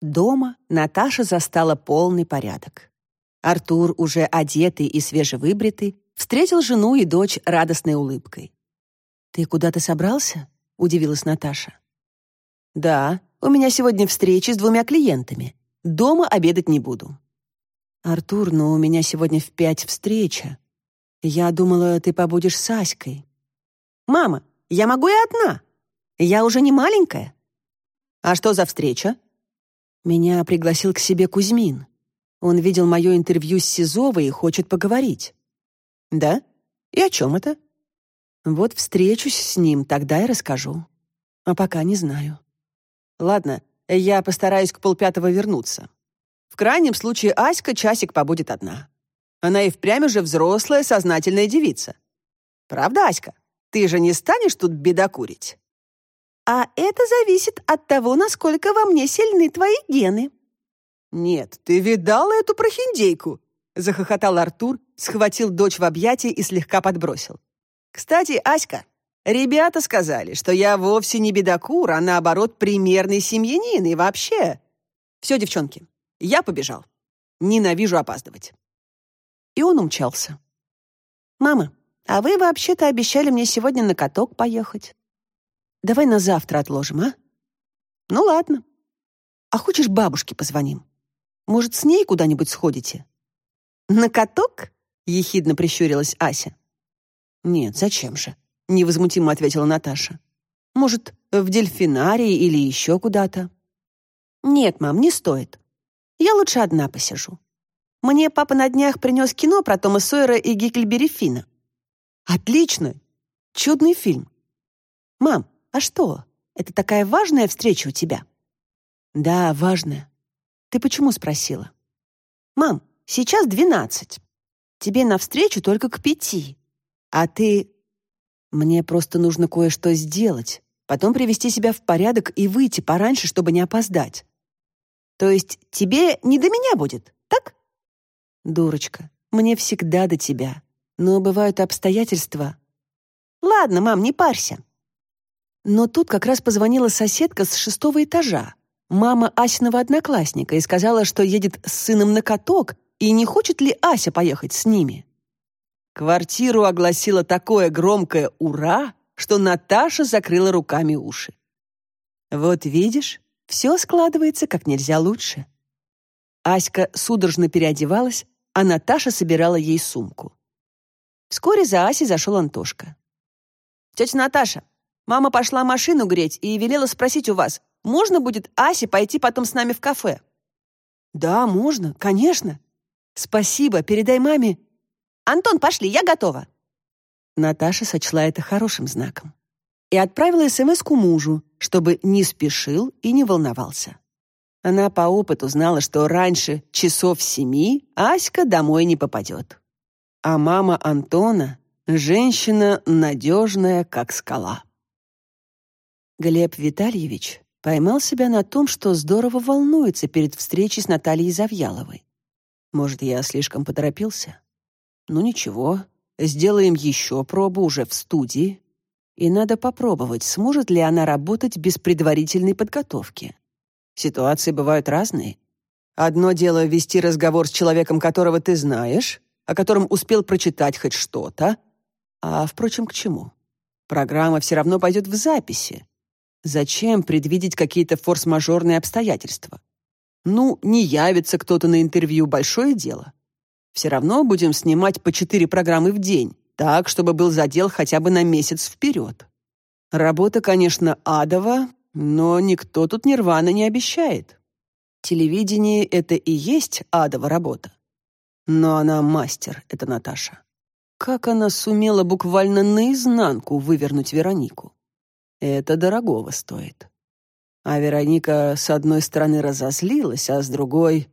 Дома Наташа застала полный порядок. Артур, уже одетый и свежевыбритый, встретил жену и дочь радостной улыбкой. «Ты куда-то собрался?» — удивилась Наташа. «Да, у меня сегодня встречи с двумя клиентами. Дома обедать не буду». «Артур, но у меня сегодня в пять встреча. Я думала, ты побудешь с Аськой». «Мама, я могу и одна. Я уже не маленькая». «А что за встреча?» Меня пригласил к себе Кузьмин. Он видел мое интервью с Сизовой и хочет поговорить. «Да? И о чем это?» «Вот встречусь с ним, тогда и расскажу. А пока не знаю». «Ладно, я постараюсь к полпятого вернуться. В крайнем случае Аська часик побудет одна. Она и впрямь уже взрослая, сознательная девица. Правда, Аська? Ты же не станешь тут бедокурить?» «А это зависит от того, насколько во мне сильны твои гены», «Нет, ты видала эту прохиндейку?» — захохотал Артур, схватил дочь в объятия и слегка подбросил. «Кстати, Аська, ребята сказали, что я вовсе не бедокур, а наоборот примерный семьянин и вообще...» «Все, девчонки, я побежал. Ненавижу опаздывать». И он умчался. «Мама, а вы вообще-то обещали мне сегодня на каток поехать. Давай на завтра отложим, а? Ну ладно. А хочешь бабушке позвоним? Может, с ней куда-нибудь сходите?» «На каток?» — ехидно прищурилась Ася. «Нет, зачем же?» — невозмутимо ответила Наташа. «Может, в дельфинарии или еще куда-то?» «Нет, мам, не стоит. Я лучше одна посижу. Мне папа на днях принес кино про Тома Сойера и Гикльбери Финна. Отлично! Чудный фильм. Мам, а что, это такая важная встреча у тебя?» «Да, важная. Ты почему спросила? Мам, сейчас двенадцать. Тебе навстречу только к пяти. А ты... Мне просто нужно кое-что сделать, потом привести себя в порядок и выйти пораньше, чтобы не опоздать. То есть тебе не до меня будет, так? Дурочка, мне всегда до тебя. Но бывают обстоятельства. Ладно, мам, не парься. Но тут как раз позвонила соседка с шестого этажа мама Асиного одноклассника и сказала, что едет с сыном на каток, и не хочет ли Ася поехать с ними. Квартиру огласило такое громкое «Ура!», что Наташа закрыла руками уши. Вот видишь, все складывается как нельзя лучше. Аська судорожно переодевалась, а Наташа собирала ей сумку. Вскоре за Асей зашел Антошка. «Тетя Наташа, мама пошла машину греть и велела спросить у вас, можно будет Асе пойти потом с нами в кафе?» «Да, можно, конечно. Спасибо, передай маме». «Антон, пошли, я готова». Наташа сочла это хорошим знаком и отправила смс мужу, чтобы не спешил и не волновался. Она по опыту знала, что раньше часов семи Аська домой не попадет. А мама Антона — женщина надежная, как скала. Глеб Витальевич поймал себя на том, что здорово волнуется перед встречей с Натальей Завьяловой. Может, я слишком поторопился? Ну ничего, сделаем еще пробу уже в студии. И надо попробовать, сможет ли она работать без предварительной подготовки. Ситуации бывают разные. Одно дело вести разговор с человеком, которого ты знаешь, о котором успел прочитать хоть что-то, а, впрочем, к чему? Программа все равно пойдет в записи, Зачем предвидеть какие-то форс-мажорные обстоятельства? Ну, не явится кто-то на интервью, большое дело. Все равно будем снимать по четыре программы в день, так, чтобы был задел хотя бы на месяц вперед. Работа, конечно, адова, но никто тут нирвана не обещает. Телевидение — это и есть адова работа. Но она мастер, это Наташа. Как она сумела буквально наизнанку вывернуть Веронику? Это дорогого стоит. А Вероника с одной стороны разозлилась, а с другой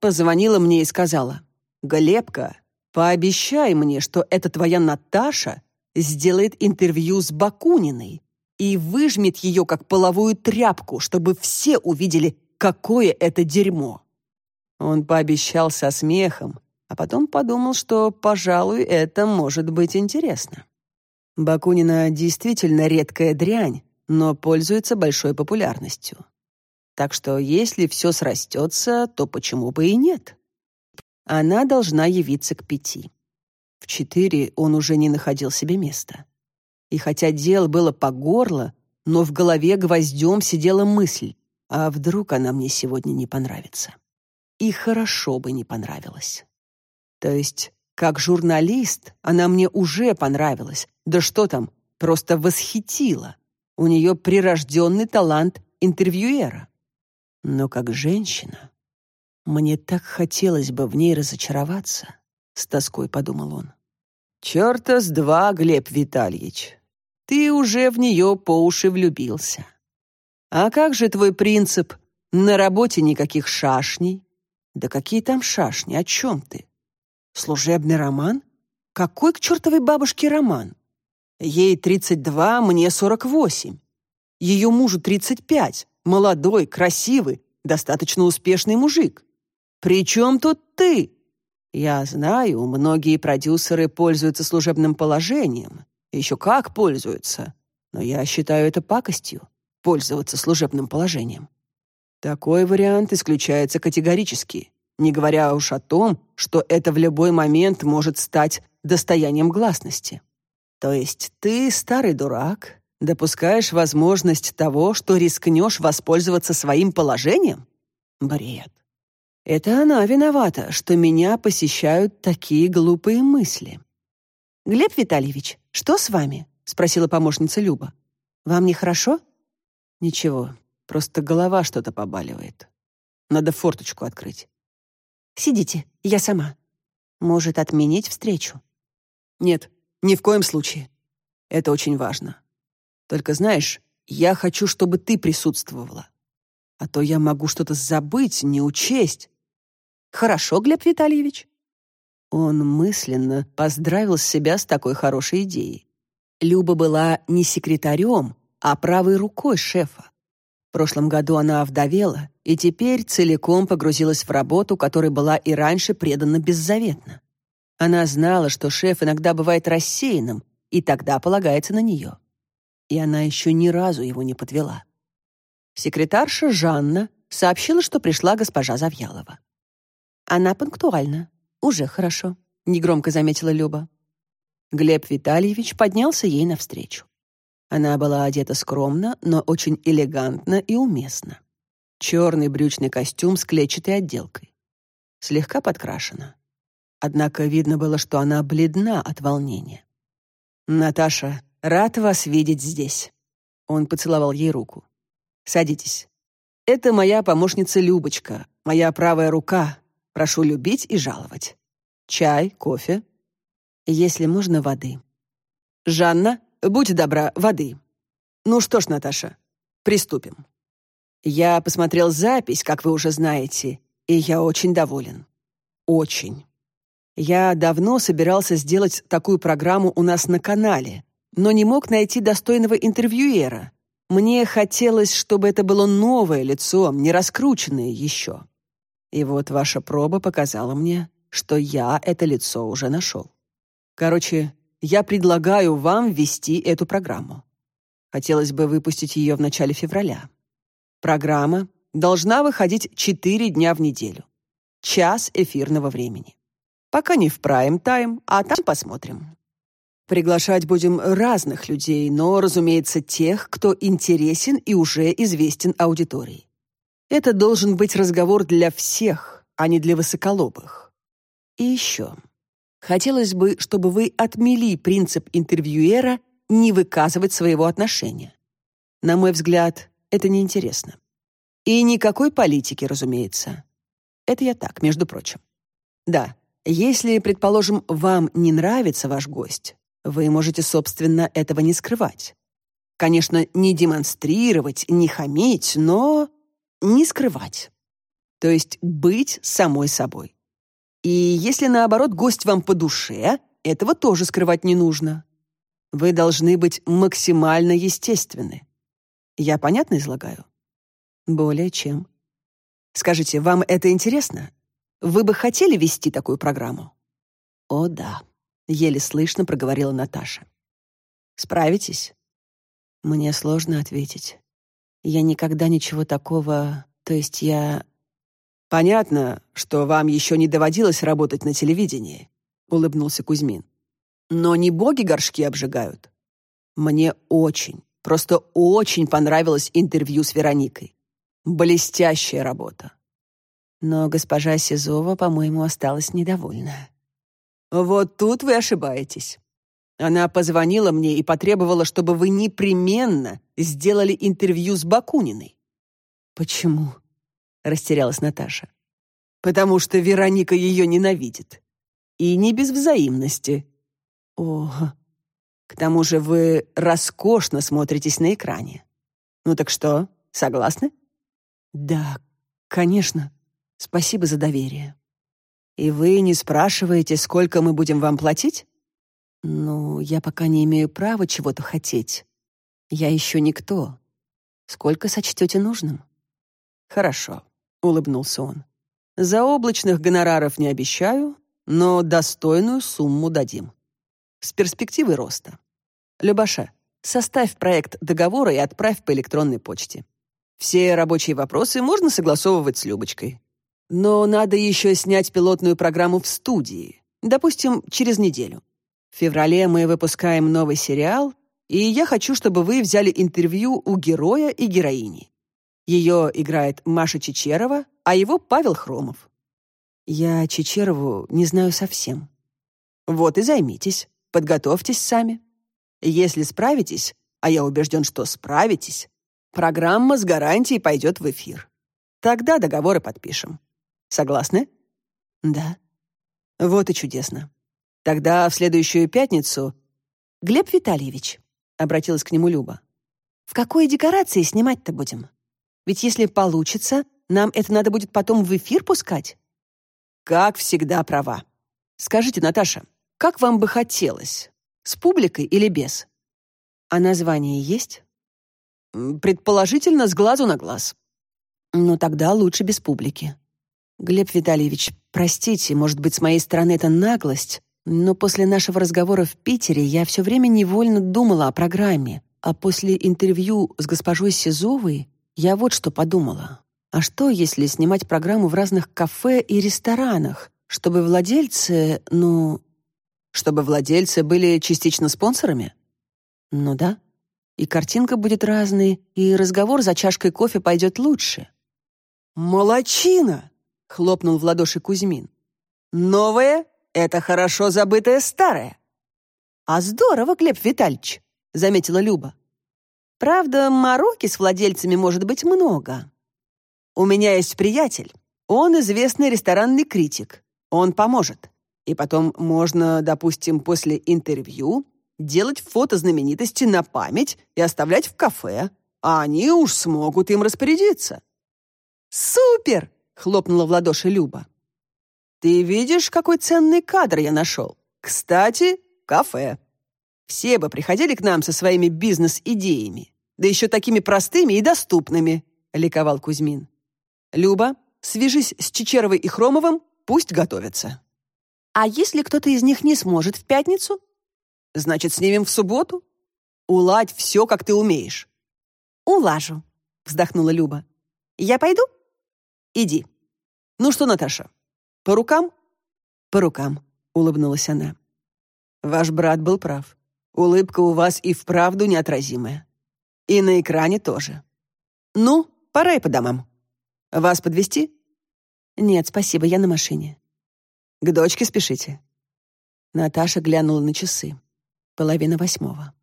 позвонила мне и сказала: "Глебка, пообещай мне, что эта твоя Наташа сделает интервью с Бакуниной и выжмет ее как половую тряпку, чтобы все увидели, какое это дерьмо". Он пообещал со смехом, а потом подумал, что, пожалуй, это может быть интересно. Бакунина действительно редкая дрянь, но пользуется большой популярностью. Так что если все срастется, то почему бы и нет? Она должна явиться к пяти. В четыре он уже не находил себе места. И хотя дело было по горло, но в голове гвоздем сидела мысль, а вдруг она мне сегодня не понравится? И хорошо бы не понравилась. То есть, как журналист, она мне уже понравилась. Да что там, просто восхитила. У нее прирожденный талант интервьюера. Но как женщина, мне так хотелось бы в ней разочароваться, с тоской подумал он. Чёрта с два, Глеб Витальевич. Ты уже в нее по уши влюбился. А как же твой принцип «на работе никаких шашней»? Да какие там шашни, о чем ты? Служебный роман? Какой к чертовой бабушке роман? Ей 32, мне 48. Ее мужу 35, молодой, красивый, достаточно успешный мужик. При чем тут ты? Я знаю, многие продюсеры пользуются служебным положением. Еще как пользуются. Но я считаю это пакостью — пользоваться служебным положением. Такой вариант исключается категорически, не говоря уж о том, что это в любой момент может стать достоянием гласности. То есть ты, старый дурак, допускаешь возможность того, что рискнешь воспользоваться своим положением? Бред. Это она виновата, что меня посещают такие глупые мысли. «Глеб Витальевич, что с вами?» — спросила помощница Люба. «Вам нехорошо?» «Ничего, просто голова что-то побаливает. Надо форточку открыть». «Сидите, я сама. Может, отменить встречу?» «Нет, ни в коем случае. Это очень важно. Только знаешь, я хочу, чтобы ты присутствовала. А то я могу что-то забыть, не учесть. Хорошо, Глеб Витальевич. Он мысленно поздравил себя с такой хорошей идеей. Люба была не секретарем, а правой рукой шефа. В прошлом году она овдовела и теперь целиком погрузилась в работу, которой была и раньше предана беззаветно. Она знала, что шеф иногда бывает рассеянным, и тогда полагается на нее. И она еще ни разу его не подвела. Секретарша Жанна сообщила, что пришла госпожа Завьялова. Она пунктуальна. Уже хорошо, негромко заметила Люба. Глеб Витальевич поднялся ей навстречу. Она была одета скромно, но очень элегантно и уместно. Черный брючный костюм с клетчатой отделкой. Слегка подкрашена. Однако видно было, что она бледна от волнения. «Наташа, рад вас видеть здесь». Он поцеловал ей руку. «Садитесь. Это моя помощница Любочка, моя правая рука, Прошу любить и жаловать. Чай, кофе. Если можно, воды. Жанна, будь добра, воды. Ну что ж, Наташа, приступим. Я посмотрел запись, как вы уже знаете, и я очень доволен. Очень. Я давно собирался сделать такую программу у нас на канале, но не мог найти достойного интервьюера. Мне хотелось, чтобы это было новое лицо, не раскрученное еще. И вот ваша проба показала мне, что я это лицо уже нашел. Короче, я предлагаю вам ввести эту программу. Хотелось бы выпустить ее в начале февраля. Программа должна выходить четыре дня в неделю. Час эфирного времени. Пока не в прайм-тайм, а там посмотрим. Приглашать будем разных людей, но, разумеется, тех, кто интересен и уже известен аудитории. Это должен быть разговор для всех, а не для высоколобых. И еще. Хотелось бы, чтобы вы отмели принцип интервьюера не выказывать своего отношения. На мой взгляд, это неинтересно. И никакой политики, разумеется. Это я так, между прочим. Да, если, предположим, вам не нравится ваш гость, вы можете, собственно, этого не скрывать. Конечно, не демонстрировать, не хамить, но не скрывать. То есть быть самой собой. И если, наоборот, гость вам по душе, этого тоже скрывать не нужно. Вы должны быть максимально естественны. Я понятно излагаю? Более чем. Скажите, вам это интересно? Вы бы хотели вести такую программу? О, да, еле слышно проговорила Наташа. Справитесь? Мне сложно ответить. Я никогда ничего такого... То есть я... Понятно, что вам еще не доводилось работать на телевидении, улыбнулся Кузьмин. Но не боги горшки обжигают. Мне очень, просто очень понравилось интервью с Вероникой. Блестящая работа. Но госпожа Сизова, по-моему, осталась недовольна. Вот тут вы ошибаетесь. Она позвонила мне и потребовала, чтобы вы непременно сделали интервью с Бакуниной. Почему? Растерялась Наташа. Потому что Вероника ее ненавидит. И не без взаимности. О, к тому же вы роскошно смотритесь на экране. Ну так что, согласны? Да, конечно. Спасибо за доверие. И вы не спрашиваете, сколько мы будем вам платить? Ну, я пока не имею права чего-то хотеть. Я еще никто. Сколько сочтете нужным? Хорошо, улыбнулся он. Заоблачных гонораров не обещаю, но достойную сумму дадим. С перспективой роста. Любаша, составь проект договора и отправь по электронной почте. Все рабочие вопросы можно согласовывать с Любочкой. Но надо еще снять пилотную программу в студии, допустим, через неделю. В феврале мы выпускаем новый сериал, и я хочу, чтобы вы взяли интервью у героя и героини. Ее играет Маша Чечерова, а его Павел Хромов. Я Чечерову не знаю совсем. Вот и займитесь, подготовьтесь сами. Если справитесь, а я убежден, что справитесь, программа с гарантией пойдет в эфир. Тогда договоры подпишем. Согласны? Да. Вот и чудесно. Тогда в следующую пятницу... Глеб Витальевич, обратилась к нему Люба. В какой декорации снимать-то будем? Ведь если получится, нам это надо будет потом в эфир пускать. Как всегда права. Скажите, Наташа, как вам бы хотелось? С публикой или без? А название есть? Предположительно, с глазу на глаз. Ну тогда лучше без публики. Глеб Витальевич, простите, может быть, с моей стороны это наглость, но после нашего разговора в Питере я все время невольно думала о программе, а после интервью с госпожой Сизовой я вот что подумала. А что, если снимать программу в разных кафе и ресторанах, чтобы владельцы, ну... Чтобы владельцы были частично спонсорами? Ну да. И картинка будет разной, и разговор за чашкой кофе пойдет лучше. «Молодчина!» хлопнул в ладоши Кузьмин. Новое это хорошо забытое старое. А здорово, Глеб Витальевич, заметила Люба. Правда, мороки с владельцами может быть много. У меня есть приятель. Он известный ресторанный критик. Он поможет. И потом можно, допустим, после интервью делать фото знаменитости на память и оставлять в кафе, а они уж смогут им распорядиться. Супер! хлопнула в ладоши Люба. Ты видишь, какой ценный кадр я нашел? Кстати, кафе. Все бы приходили к нам со своими бизнес-идеями, да еще такими простыми и доступными, ликовал Кузьмин. Люба, свяжись с Чечеровой и Хромовым, пусть готовятся. А если кто-то из них не сможет в пятницу? Значит, снимем в субботу. Уладь все, как ты умеешь. Улажу, вздохнула Люба. Я пойду? Иди. Ну что, Наташа, по рукам? По рукам, улыбнулась она. Ваш брат был прав. Улыбка у вас и вправду неотразимая. И на экране тоже. Ну, пора и по домам. Вас подвести? Нет, спасибо, я на машине. К дочке спешите. Наташа глянула на часы. Половина восьмого.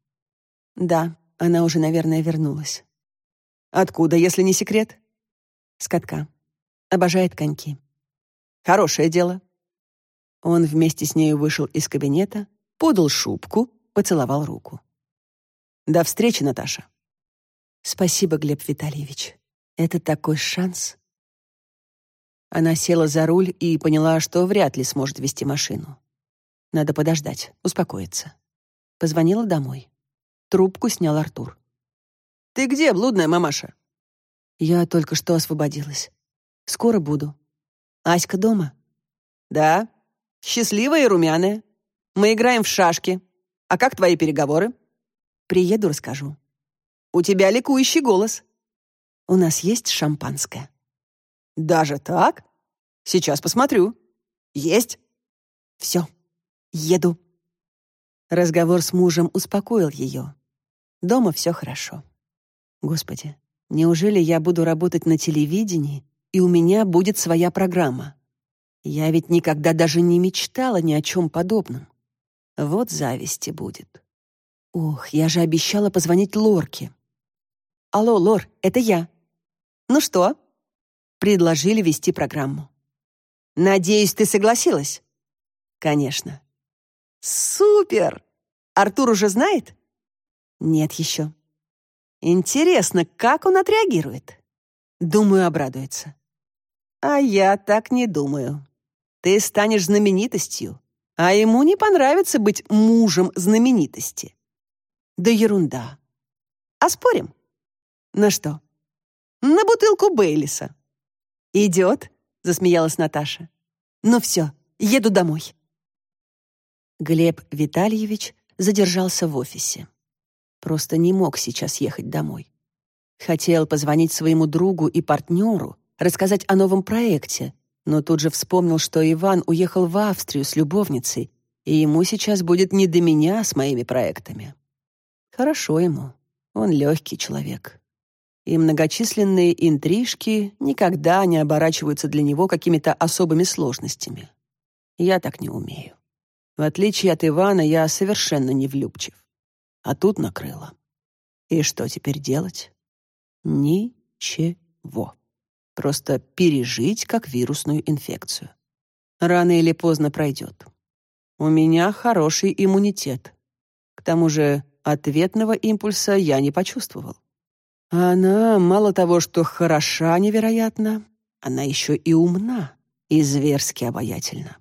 Да, она уже, наверное, вернулась. Откуда, если не секрет? С катка. Обожает коньки. Хорошее дело. Он вместе с нею вышел из кабинета, подал шубку, поцеловал руку. До встречи, Наташа. Спасибо, Глеб Витальевич. Это такой шанс. Она села за руль и поняла, что вряд ли сможет вести машину. Надо подождать, успокоиться. Позвонила домой. Трубку снял Артур. Ты где, блудная мамаша? Я только что освободилась. Скоро буду. Аська дома? Да. Счастливая и румяная. Мы играем в шашки. А как твои переговоры? Приеду, расскажу. У тебя ликующий голос. У нас есть шампанское. Даже так? Сейчас посмотрю. Есть. Все. Еду. Разговор с мужем успокоил ее. Дома все хорошо. Господи, неужели я буду работать на телевидении, и у меня будет своя программа? Я ведь никогда даже не мечтала ни о чем подобном. Вот зависти будет. Ох, я же обещала позвонить Лорке. Алло, Лор, это я. Ну что? Предложили вести программу. Надеюсь, ты согласилась? Конечно. Супер! Артур уже знает? Нет еще. Интересно, как он отреагирует? Думаю, обрадуется. А я так не думаю. Ты станешь знаменитостью, а ему не понравится быть мужем знаменитости. Да ерунда. А спорим? На что? На бутылку Бейлиса. Идет, засмеялась Наташа. Ну все, еду домой. Глеб Витальевич задержался в офисе. Просто не мог сейчас ехать домой. Хотел позвонить своему другу и партнеру, рассказать о новом проекте, но тут же вспомнил, что Иван уехал в Австрию с любовницей, и ему сейчас будет не до меня с моими проектами. Хорошо ему, он легкий человек. И многочисленные интрижки никогда не оборачиваются для него какими-то особыми сложностями. Я так не умею. В отличие от Ивана, я совершенно не влюбчив. А тут накрыло. И что теперь делать? Ничего просто пережить как вирусную инфекцию. Рано или поздно пройдет. У меня хороший иммунитет. К тому же ответного импульса я не почувствовал. А она мало того, что хороша невероятно, она еще и умна, и зверски обаятельна.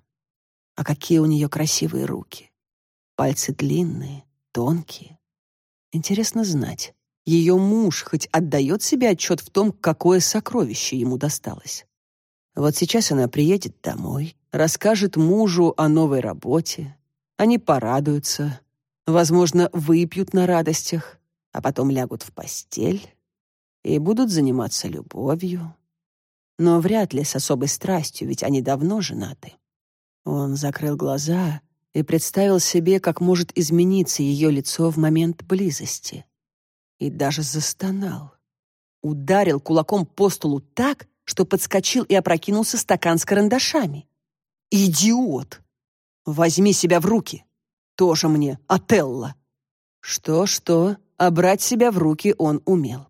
А какие у нее красивые руки. Пальцы длинные, тонкие. Интересно знать, ее муж хоть отдает себе отчет в том, какое сокровище ему досталось. Вот сейчас она приедет домой, расскажет мужу о новой работе. Они порадуются, возможно, выпьют на радостях, а потом лягут в постель и будут заниматься любовью. Но вряд ли с особой страстью, ведь они давно женаты. Он закрыл глаза и представил себе, как может измениться ее лицо в момент близости и даже застонал. Ударил кулаком по столу так, что подскочил и опрокинулся стакан с карандашами. «Идиот! Возьми себя в руки! Тоже мне, Отелло!» Что-что, а брать себя в руки он умел.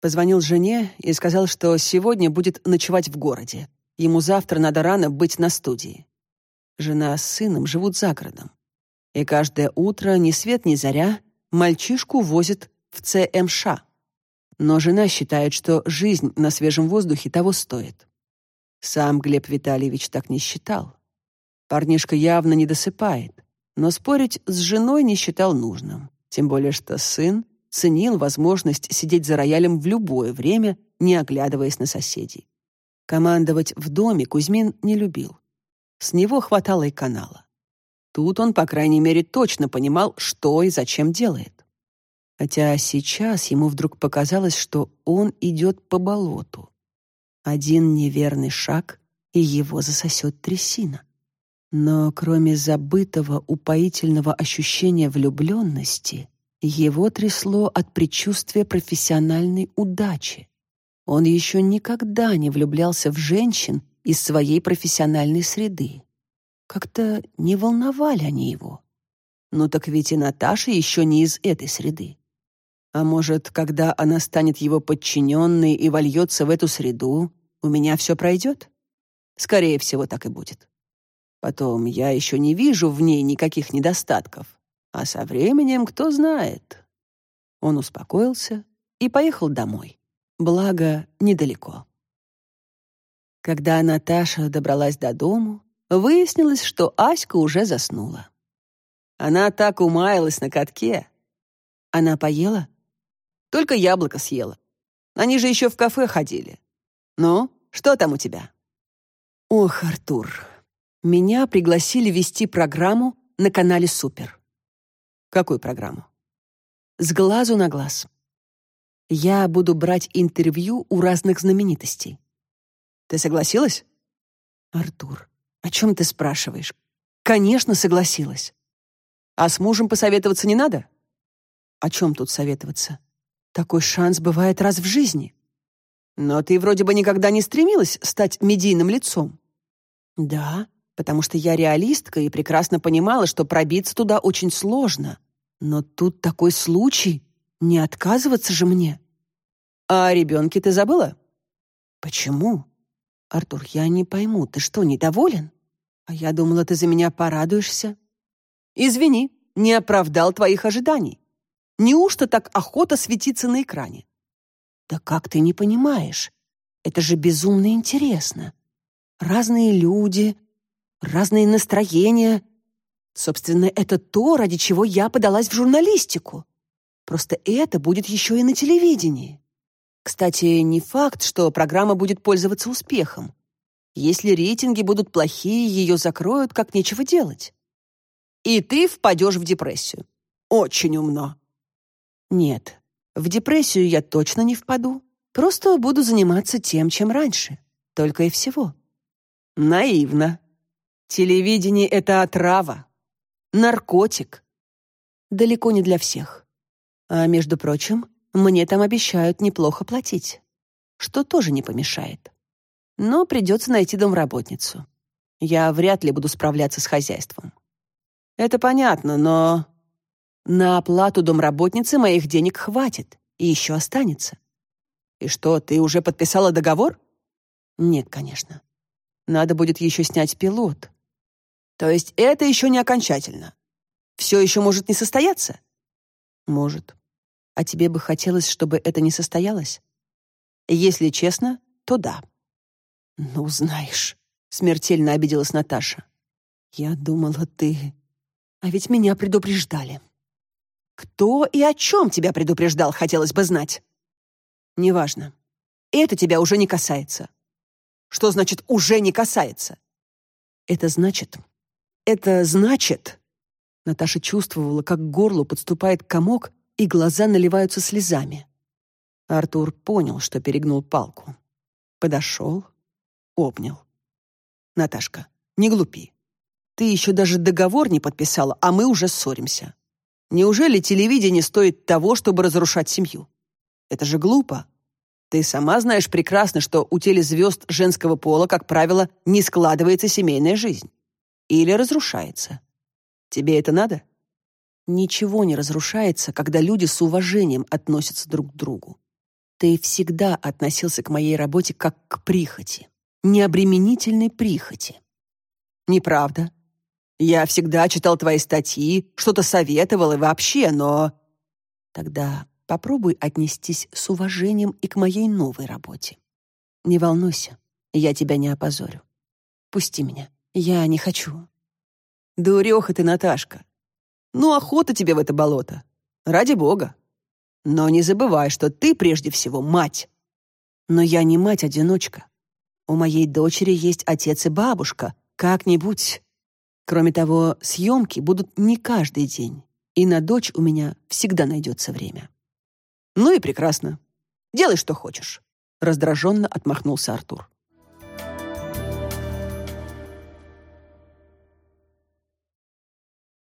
Позвонил жене и сказал, что сегодня будет ночевать в городе. Ему завтра надо рано быть на студии. Жена с сыном живут за городом. И каждое утро, ни свет ни заря, мальчишку возят в ЦМШ. Но жена считает, что жизнь на свежем воздухе того стоит. Сам Глеб Витальевич так не считал. Парнишка явно не досыпает, но спорить с женой не считал нужным, тем более что сын ценил возможность сидеть за роялем в любое время, не оглядываясь на соседей. Командовать в доме Кузьмин не любил. С него хватало и канала. Тут он, по крайней мере, точно понимал, что и зачем делает хотя сейчас ему вдруг показалось, что он идет по болоту. Один неверный шаг, и его засосет трясина. Но кроме забытого упоительного ощущения влюбленности, его трясло от предчувствия профессиональной удачи. Он еще никогда не влюблялся в женщин из своей профессиональной среды. Как-то не волновали они его. Ну так ведь и Наташа еще не из этой среды. А может, когда она станет его подчиненной и вольется в эту среду, у меня все пройдет? Скорее всего, так и будет. Потом, я еще не вижу в ней никаких недостатков. А со временем, кто знает. Он успокоился и поехал домой. Благо, недалеко. Когда Наташа добралась до дому, выяснилось, что Аська уже заснула. Она так умаялась на катке. Она поела? Только яблоко съела. Они же еще в кафе ходили. Ну, что там у тебя?» «Ох, Артур, меня пригласили вести программу на канале «Супер». «Какую программу?» «С глазу на глаз». Я буду брать интервью у разных знаменитостей. Ты согласилась? Артур, о чем ты спрашиваешь? Конечно, согласилась. А с мужем посоветоваться не надо? О чем тут советоваться? Такой шанс бывает раз в жизни. Но ты вроде бы никогда не стремилась стать медийным лицом. Да, потому что я реалистка и прекрасно понимала, что пробиться туда очень сложно. Но тут такой случай, не отказываться же мне. А о ребенке ты забыла? Почему? Артур, я не пойму, ты что, недоволен? А я думала, ты за меня порадуешься. Извини, не оправдал твоих ожиданий. Неужто так охота светиться на экране? Да как ты не понимаешь? Это же безумно интересно. Разные люди, разные настроения. Собственно, это то, ради чего я подалась в журналистику. Просто это будет еще и на телевидении. Кстати, не факт, что программа будет пользоваться успехом. Если рейтинги будут плохие, ее закроют, как нечего делать. И ты впадешь в депрессию. Очень умно. Нет, в депрессию я точно не впаду. Просто буду заниматься тем, чем раньше. Только и всего. Наивно. Телевидение — это отрава. Наркотик. Далеко не для всех. А между прочим, мне там обещают неплохо платить. Что тоже не помешает. Но придется найти домработницу. Я вряд ли буду справляться с хозяйством. Это понятно, но... На оплату домработницы моих денег хватит, и еще останется. И что, ты уже подписала договор? Нет, конечно. Надо будет еще снять пилот. То есть это еще не окончательно? Все еще может не состояться? Может. А тебе бы хотелось, чтобы это не состоялось? Если честно, то да. Ну, знаешь, смертельно обиделась Наташа. Я думала, ты... А ведь меня предупреждали. Кто и о чем тебя предупреждал, хотелось бы знать. Неважно. Это тебя уже не касается. Что значит «уже не касается»? Это значит... Это значит... Наташа чувствовала, как к горлу подступает комок, и глаза наливаются слезами. Артур понял, что перегнул палку. Подошел, обнял. «Наташка, не глупи. Ты еще даже договор не подписала, а мы уже ссоримся. Неужели телевидение стоит того, чтобы разрушать семью? Это же глупо. Ты сама знаешь прекрасно, что у телезвезд женского пола, как правило, не складывается семейная жизнь. Или разрушается. Тебе это надо? Ничего не разрушается, когда люди с уважением относятся друг к другу. Ты всегда относился к моей работе как к прихоти, необременительной прихоти. Неправда. Я всегда читал твои статьи, что-то советовал и вообще, но... Тогда попробуй отнестись с уважением и к моей новой работе. Не волнуйся, я тебя не опозорю. Пусти меня, я не хочу. Дуреха ты, Наташка. Ну, охота тебе в это болото. Ради бога. Но не забывай, что ты прежде всего мать. Но я не мать-одиночка. У моей дочери есть отец и бабушка. Как-нибудь Кроме того, съемки будут не каждый день, и на дочь у меня всегда найдется время. Ну и прекрасно. Делай, что хочешь. Раздраженно отмахнулся Артур.